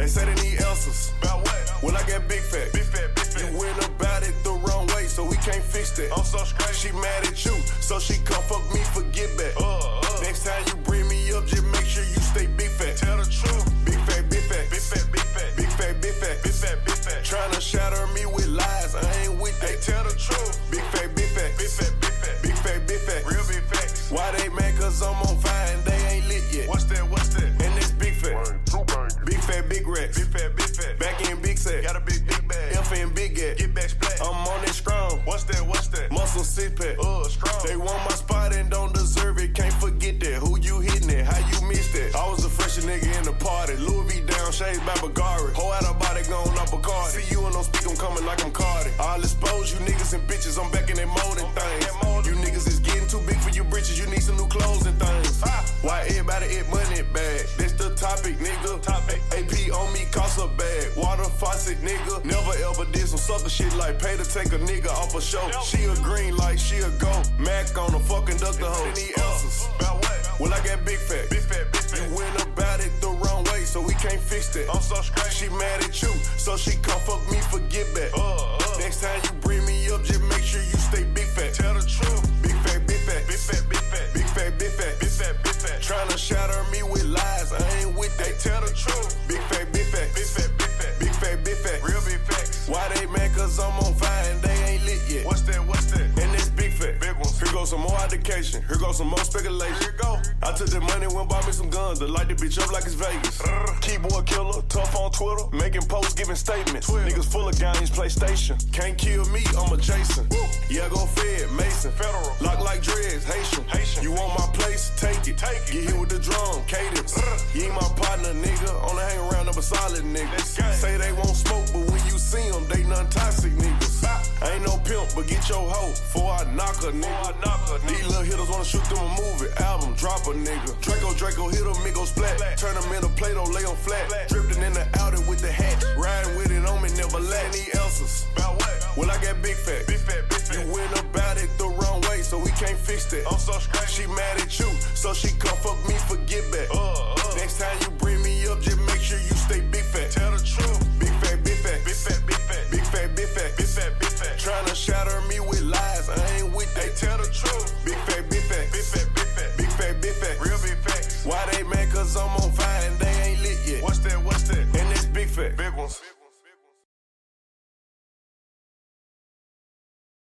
They say they need answers. About what? Well, I got big fat. Big fat, big fat. You went about it the wrong way, so we can't fix that. I'm so straight. She mad at you, so she come six pack. Uh, strong. They want my spot and don't deserve it. Can't forget that. Who you hitting it? How you missed it? I was the freshest nigga in the party. Louis V down, shades by Bagari. Whole out of body going up a card. See you and don't speak, I'm coming like I'm Cardi. I'll expose you niggas and bitches. I'm back in that molding things. You niggas is getting too big for your britches. You need some new clothes and things. Why everybody eat money bag? That's the topic, nigga. Topic. AP on me cost a bag. Faucet, nigga. Never ever did some sucker shit like pay to take a nigga off a show. She a green like she a go. Mac on a fucking duck the hoe. Need answers. About what? Well, I got big fat. Big fat, big You went about it the wrong way, so we can't fix that. I'm so straight. She mad at you, so she come fuck me for get back. Uh, uh. Next time you bring me up, just make sure you stay big fat. Tell the truth. Big fat, big fat, Big fat, big fat. big fat, big fat. Big fat, big fat. Tryna shatter me with lies, I ain't with Hey, that. tell the truth. They mad? Cause I'm on fire and they ain't lit yet. What's that? What's that? And it's big fat. Big ones. Here goes some more education. Here goes some more speculation. Here go. I took the money, went buy me some guns to light the bitch up like it's Vegas. Keyboard killer, tough on Twitter, making posts, giving statements. Twitter. Niggas full of games, PlayStation. Can't kill me, I'm a Jason. Yeah, go Fed, Mason. Federal. Lock like dreads, Haitian. Haitian. You want my place? Take it. Take it. Get hit with the drum, cadence. You ain't my partner, nigga. Only hang around up a solid nigga. Say they won't smoke, but see them, they non-toxic niggas. I ain't no pimp, but get your hoe before I knock a nigga. Knock a. These little hitters wanna shoot them a movie, album, drop a nigga. Draco, Draco, hit them, it go splat. Turn them into Play-Doh, lay them flat. Drifting in the Audi with the hat. Riding with it on me, never lack. Need answers. About what? Well, I got big fat. Big fat, big fat. You went about it the wrong way, so we can't fix that. I'm so straight. She mad at you, so she come fuck me for get back. Uh, uh. Next time you bring me up, just make sure you stay big Big ones.